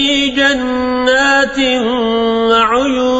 في جنات وعيون